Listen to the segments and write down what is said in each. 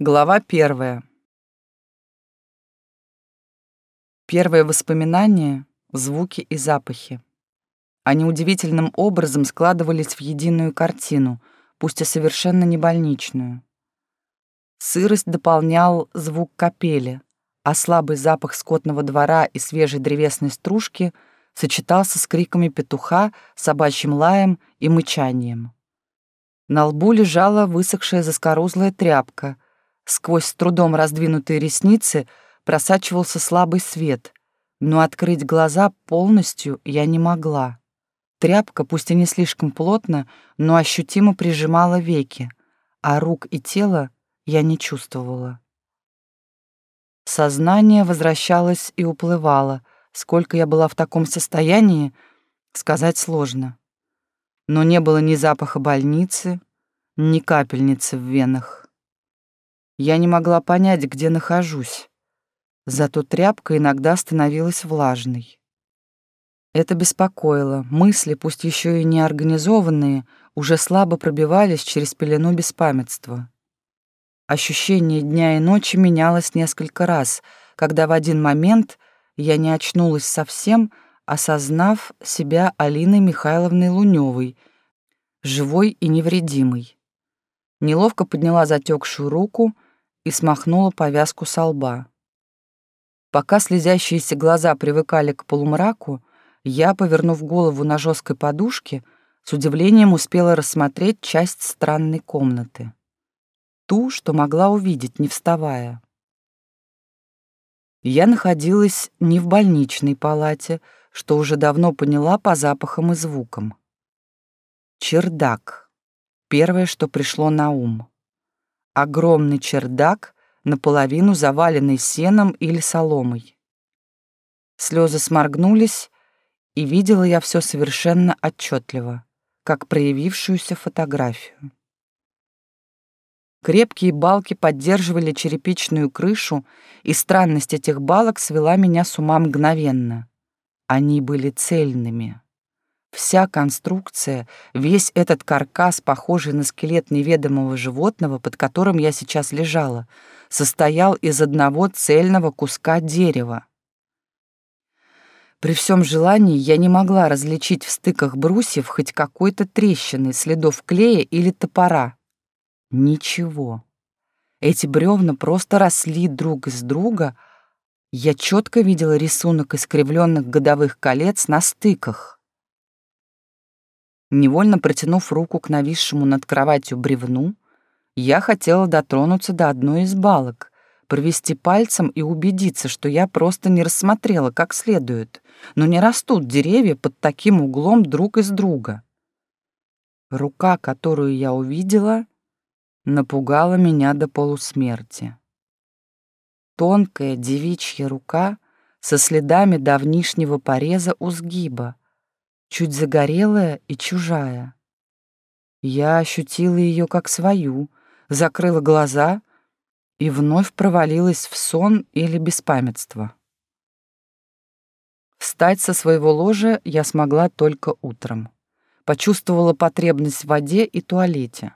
Глава первая. Первые воспоминания — звуки и запахи. Они удивительным образом складывались в единую картину, пусть и совершенно не больничную. Сырость дополнял звук капели, а слабый запах скотного двора и свежей древесной стружки сочетался с криками петуха, собачьим лаем и мычанием. На лбу лежала высохшая заскорузлая тряпка — Сквозь с трудом раздвинутые ресницы просачивался слабый свет, но открыть глаза полностью я не могла. Тряпка, пусть и не слишком плотно, но ощутимо прижимала веки, а рук и тела я не чувствовала. Сознание возвращалось и уплывало. Сколько я была в таком состоянии, сказать сложно. Но не было ни запаха больницы, ни капельницы в венах. Я не могла понять, где нахожусь. Зато тряпка иногда становилась влажной. Это беспокоило. Мысли, пусть еще и неорганизованные, уже слабо пробивались через пелену беспамятства. Ощущение дня и ночи менялось несколько раз, когда в один момент я не очнулась совсем, осознав себя Алиной Михайловной Лунёвой, живой и невредимой. Неловко подняла затекшую руку — и смахнула повязку со лба. Пока слезящиеся глаза привыкали к полумраку, я, повернув голову на жесткой подушке, с удивлением успела рассмотреть часть странной комнаты. Ту, что могла увидеть, не вставая. Я находилась не в больничной палате, что уже давно поняла по запахам и звукам. Чердак. Первое, что пришло на ум огромный чердак, наполовину заваленный сеном или соломой. Слезы сморгнулись, и видела я все совершенно отчетливо, как проявившуюся фотографию. Крепкие балки поддерживали черепичную крышу, и странность этих балок свела меня с ума мгновенно. Они были цельными. Вся конструкция, весь этот каркас, похожий на скелет неведомого животного, под которым я сейчас лежала, состоял из одного цельного куска дерева. При всем желании я не могла различить в стыках брусьев хоть какой-то трещины, следов клея или топора. Ничего. Эти бревна просто росли друг из друга. Я четко видела рисунок искривленных годовых колец на стыках. Невольно протянув руку к нависшему над кроватью бревну, я хотела дотронуться до одной из балок, провести пальцем и убедиться, что я просто не рассмотрела как следует, но не растут деревья под таким углом друг из друга. Рука, которую я увидела, напугала меня до полусмерти. Тонкая девичья рука со следами давнишнего пореза у сгиба, чуть загорелая и чужая. Я ощутила ее как свою, закрыла глаза и вновь провалилась в сон или беспамятство. Встать со своего ложа я смогла только утром. Почувствовала потребность в воде и туалете.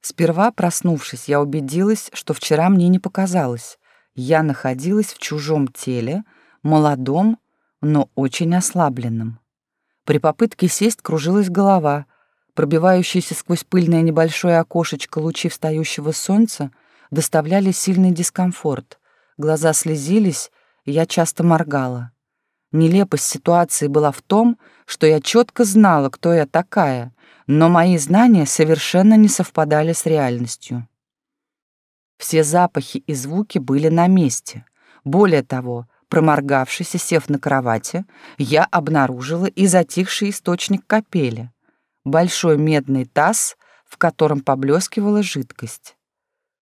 Сперва, проснувшись, я убедилась, что вчера мне не показалось. Я находилась в чужом теле, молодом, но очень ослабленном. При попытке сесть кружилась голова. Пробивающиеся сквозь пыльное небольшое окошечко лучи встающего солнца доставляли сильный дискомфорт. Глаза слезились, и я часто моргала. Нелепость ситуации была в том, что я четко знала, кто я такая, но мои знания совершенно не совпадали с реальностью. Все запахи и звуки были на месте. Более того, Проморгавшись и сев на кровати, я обнаружила и затихший источник капели. Большой медный таз, в котором поблескивала жидкость.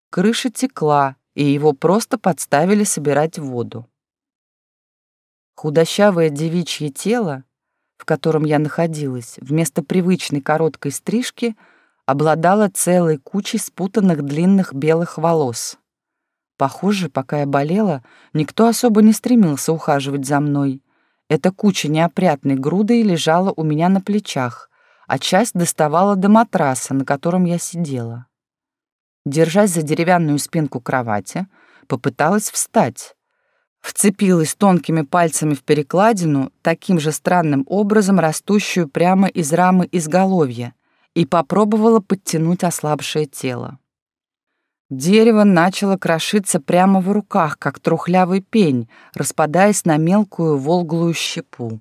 Крыша текла, и его просто подставили собирать воду. Худощавое девичье тело, в котором я находилась, вместо привычной короткой стрижки обладало целой кучей спутанных длинных белых волос. Похоже, пока я болела, никто особо не стремился ухаживать за мной. Эта куча неопрятной грудой лежала у меня на плечах, а часть доставала до матраса, на котором я сидела. держась за деревянную спинку кровати, попыталась встать. Вцепилась тонкими пальцами в перекладину, таким же странным образом растущую прямо из рамы изголовья, и попробовала подтянуть ослабшее тело. Дерево начало крошиться прямо в руках, как трухлявый пень, распадаясь на мелкую волглую щепу.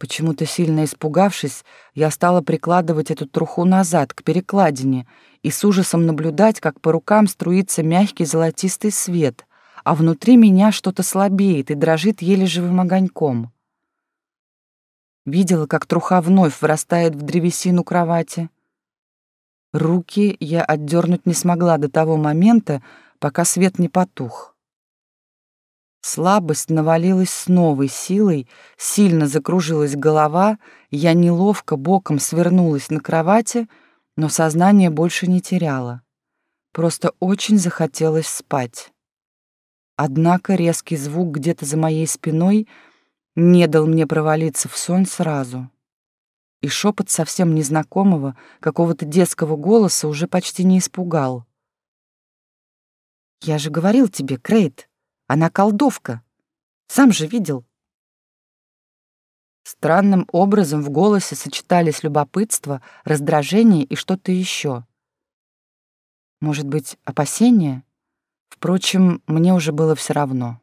Почему-то сильно испугавшись, я стала прикладывать эту труху назад, к перекладине, и с ужасом наблюдать, как по рукам струится мягкий золотистый свет, а внутри меня что-то слабеет и дрожит еле живым огоньком. Видела, как труха вновь вырастает в древесину кровати. Руки я отдернуть не смогла до того момента, пока свет не потух. Слабость навалилась с новой силой, сильно закружилась голова, я неловко боком свернулась на кровати — но сознание больше не теряла. Просто очень захотелось спать. Однако резкий звук где-то за моей спиной не дал мне провалиться в сон сразу. И шепот совсем незнакомого, какого-то детского голоса уже почти не испугал. «Я же говорил тебе, Крейт, она колдовка. Сам же видел». Странным образом в голосе сочетались любопытство, раздражение и что-то еще. Может быть, опасение? Впрочем, мне уже было все равно.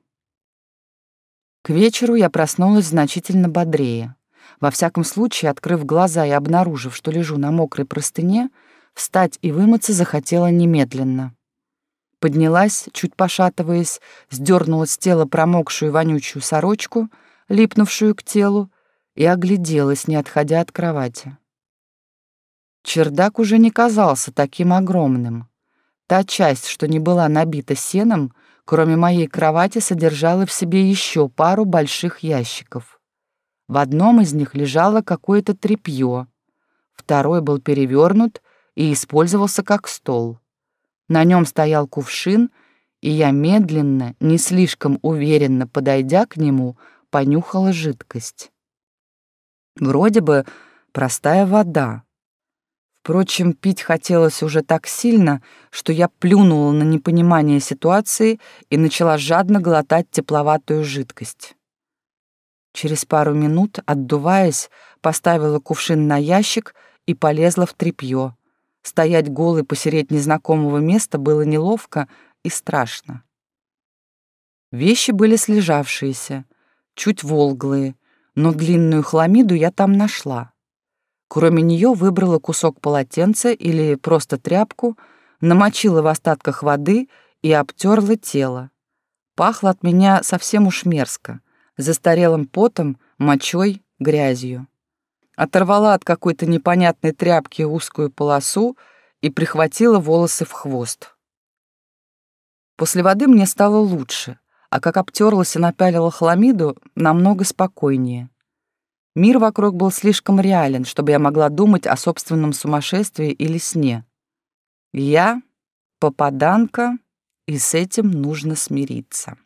К вечеру я проснулась значительно бодрее. Во всяком случае, открыв глаза и обнаружив, что лежу на мокрой простыне, встать и вымыться захотела немедленно. Поднялась, чуть пошатываясь, сдернула с тела промокшую вонючую сорочку, липнувшую к телу, и огляделась, не отходя от кровати. Чердак уже не казался таким огромным. Та часть, что не была набита сеном, кроме моей кровати, содержала в себе еще пару больших ящиков. В одном из них лежало какое-то тряпье, второй был перевернут и использовался как стол. На нем стоял кувшин, и я медленно, не слишком уверенно подойдя к нему, понюхала жидкость. Вроде бы простая вода. Впрочем, пить хотелось уже так сильно, что я плюнула на непонимание ситуации и начала жадно глотать тепловатую жидкость. Через пару минут, отдуваясь, поставила кувшин на ящик и полезла в тряпье. Стоять голой посередине незнакомого места было неловко и страшно. Вещи были слежавшиеся, чуть волглые, но длинную хламиду я там нашла. Кроме нее выбрала кусок полотенца или просто тряпку, намочила в остатках воды и обтерла тело. Пахло от меня совсем уж мерзко, застарелым потом, мочой, грязью. Оторвала от какой-то непонятной тряпки узкую полосу и прихватила волосы в хвост. После воды мне стало лучше, а как обтерлась и напялила хламиду, намного спокойнее. Мир вокруг был слишком реален, чтобы я могла думать о собственном сумасшествии или сне. Я — попаданка, и с этим нужно смириться.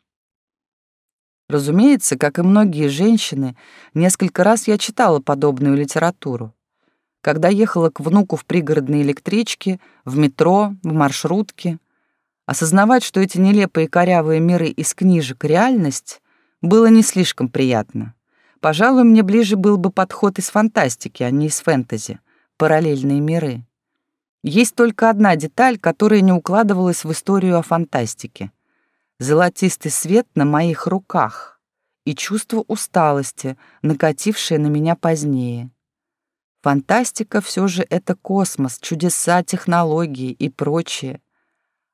Разумеется, как и многие женщины, несколько раз я читала подобную литературу. Когда ехала к внуку в пригородной электричке, в метро, в маршрутке, Осознавать, что эти нелепые корявые миры из книжек — реальность, было не слишком приятно. Пожалуй, мне ближе был бы подход из фантастики, а не из фэнтези, параллельные миры. Есть только одна деталь, которая не укладывалась в историю о фантастике. Золотистый свет на моих руках и чувство усталости, накатившее на меня позднее. Фантастика все же это космос, чудеса, технологии и прочее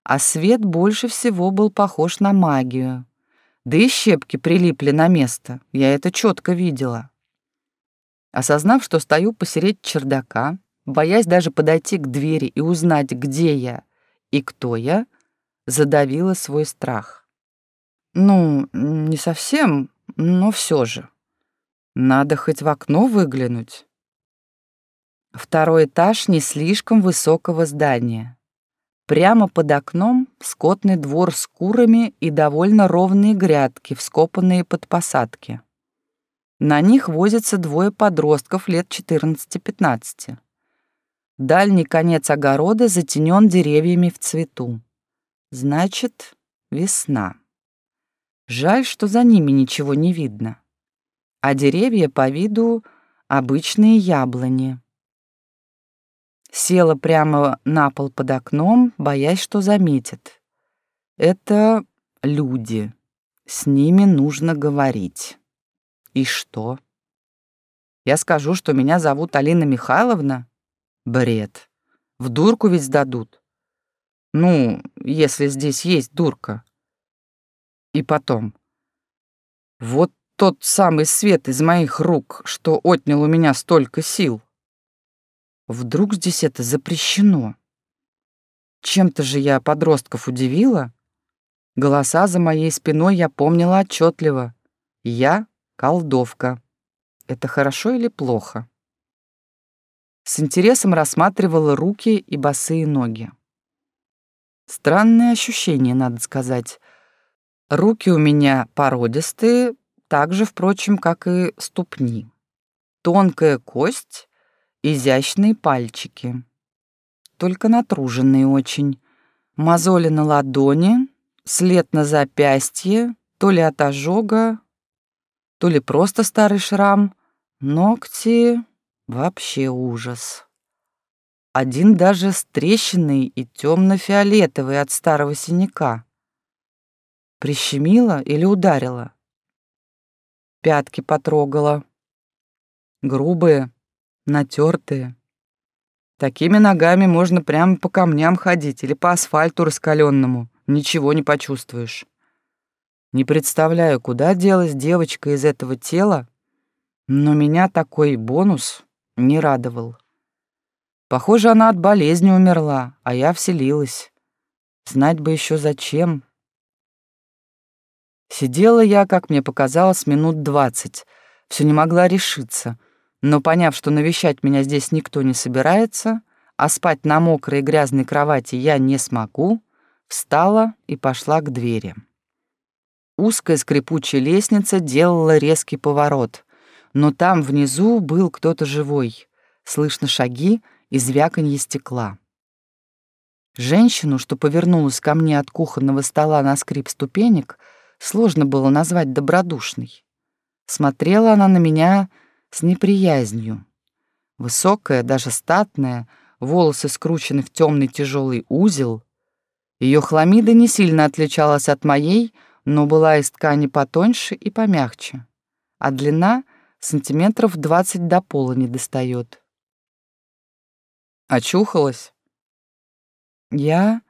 а свет больше всего был похож на магию. Да и щепки прилипли на место, я это четко видела. Осознав, что стою посередине чердака, боясь даже подойти к двери и узнать, где я и кто я, задавила свой страх. Ну, не совсем, но все же. Надо хоть в окно выглянуть. Второй этаж не слишком высокого здания. Прямо под окном скотный двор с курами и довольно ровные грядки, вскопанные под посадки. На них возятся двое подростков лет 14-15. Дальний конец огорода затенен деревьями в цвету. Значит, весна. Жаль, что за ними ничего не видно. А деревья по виду обычные яблони. Села прямо на пол под окном, боясь, что заметит. Это люди. С ними нужно говорить. И что? Я скажу, что меня зовут Алина Михайловна? Бред. В дурку ведь сдадут. Ну, если здесь есть дурка. И потом. Вот тот самый свет из моих рук, что отнял у меня столько сил. Вдруг здесь это запрещено? Чем-то же я подростков удивила. Голоса за моей спиной я помнила отчетливо. Я — колдовка. Это хорошо или плохо? С интересом рассматривала руки и босые ноги. Странное ощущение, надо сказать. Руки у меня породистые, так же, впрочем, как и ступни. Тонкая кость, изящные пальчики. Только натруженные очень. Мозоли на ладони, след на запястье, то ли от ожога, то ли просто старый шрам. Ногти — вообще ужас. Один даже с трещиной и темно-фиолетовый от старого синяка. Прищемила или ударила? Пятки потрогала. Грубые, натертые. Такими ногами можно прямо по камням ходить или по асфальту раскаленному. Ничего не почувствуешь. Не представляю, куда делась девочка из этого тела, но меня такой бонус не радовал. Похоже, она от болезни умерла, а я вселилась. Знать бы еще зачем. Сидела я, как мне показалось, минут двадцать. Все не могла решиться. Но поняв, что навещать меня здесь никто не собирается, а спать на мокрой и грязной кровати я не смогу, встала и пошла к двери. Узкая скрипучая лестница делала резкий поворот, но там внизу был кто-то живой. Слышно шаги и звяканье стекла. Женщину, что повернулась ко мне от кухонного стола на скрип ступенек, сложно было назвать добродушной. Смотрела она на меня с неприязнью. Высокая, даже статная, волосы скручены в темный тяжелый узел. Ее хламида не сильно отличалась от моей, но была из ткани потоньше и помягче, а длина сантиметров двадцать до пола не достает. Очухалась? Я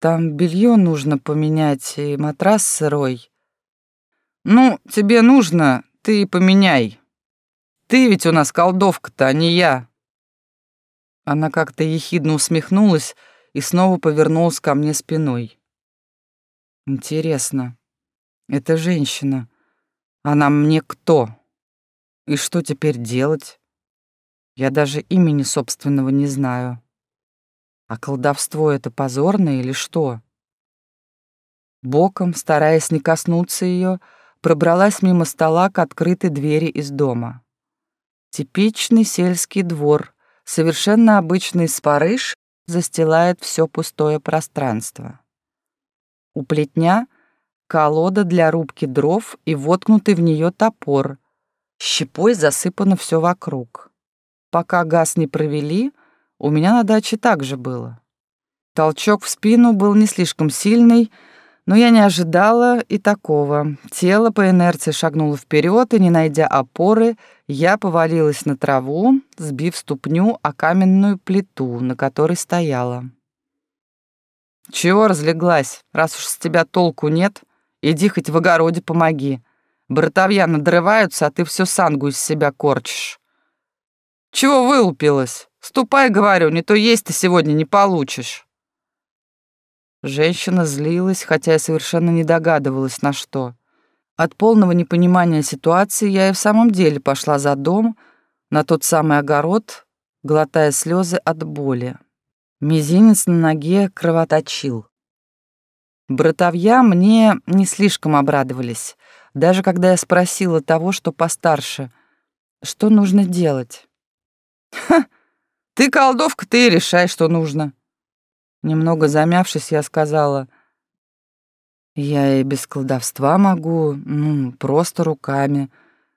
там белье нужно поменять и матрас сырой. Ну, тебе нужно, ты поменяй. Ты ведь у нас колдовка-то, а не я. Она как-то ехидно усмехнулась и снова повернулась ко мне спиной. Интересно, эта женщина, она мне кто? И что теперь делать? Я даже имени собственного не знаю. А колдовство это позорно или что? Боком, стараясь не коснуться ее, пробралась мимо стола к открытой двери из дома. Типичный сельский двор, совершенно обычный спарыш, застилает все пустое пространство. У плетня колода для рубки дров и воткнутый в нее топор. Щепой засыпано все вокруг. Пока газ не провели, у меня на даче так же было. Толчок в спину был не слишком сильный, но я не ожидала и такого. Тело по инерции шагнуло вперед, и, не найдя опоры, я повалилась на траву, сбив ступню о каменную плиту, на которой стояла. «Чего разлеглась? Раз уж с тебя толку нет, иди хоть в огороде помоги. Братовья надрываются, а ты все сангу из себя корчишь. Чего вылупилась?» Ступай, говорю, не то есть ты сегодня не получишь. Женщина злилась, хотя я совершенно не догадывалась, на что. От полного непонимания ситуации я и в самом деле пошла за дом, на тот самый огород, глотая слезы от боли. Мизинец на ноге кровоточил. Братовья мне не слишком обрадовались, даже когда я спросила того, что постарше, что нужно делать. «Ха!» Ты колдовка, ты и решай, что нужно. Немного замявшись, я сказала, я и без колдовства могу, ну, просто руками,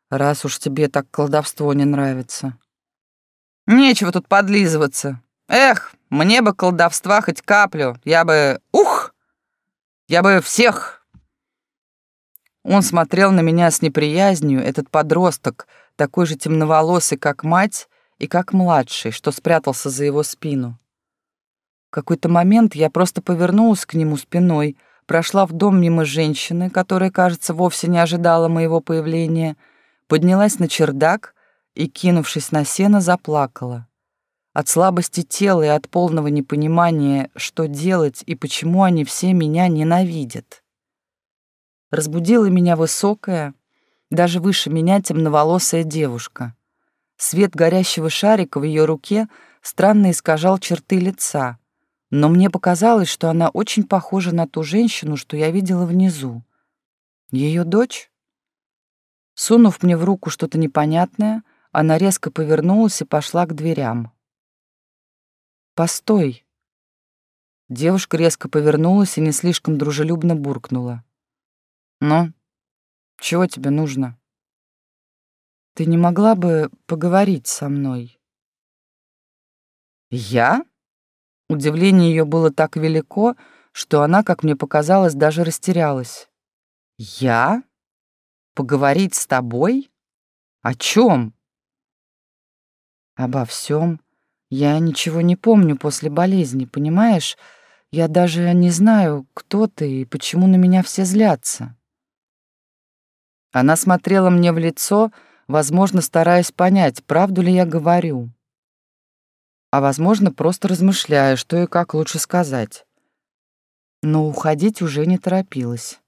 раз уж тебе так колдовство не нравится. Нечего тут подлизываться. Эх, мне бы колдовства хоть каплю, я бы... Ух! Я бы всех... Он смотрел на меня с неприязнью, этот подросток, такой же темноволосый, как мать, и как младший, что спрятался за его спину. В какой-то момент я просто повернулась к нему спиной, прошла в дом мимо женщины, которая, кажется, вовсе не ожидала моего появления, поднялась на чердак и, кинувшись на сено, заплакала. От слабости тела и от полного непонимания, что делать и почему они все меня ненавидят. Разбудила меня высокая, даже выше меня темноволосая девушка. Свет горящего шарика в ее руке странно искажал черты лица, но мне показалось, что она очень похожа на ту женщину, что я видела внизу. Ее дочь? Сунув мне в руку что-то непонятное, она резко повернулась и пошла к дверям. «Постой!» Девушка резко повернулась и не слишком дружелюбно буркнула. «Ну, чего тебе нужно?» «Ты не могла бы поговорить со мной?» «Я?» Удивление ее было так велико, что она, как мне показалось, даже растерялась. «Я? Поговорить с тобой? О чем? «Обо всем. Я ничего не помню после болезни, понимаешь? Я даже не знаю, кто ты и почему на меня все злятся». Она смотрела мне в лицо, возможно, стараясь понять, правду ли я говорю. А, возможно, просто размышляя, что и как лучше сказать. Но уходить уже не торопилась.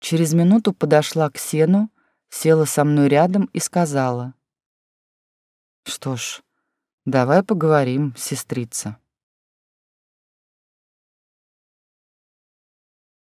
Через минуту подошла к сену, села со мной рядом и сказала. «Что ж, Давай поговорим, сестрица.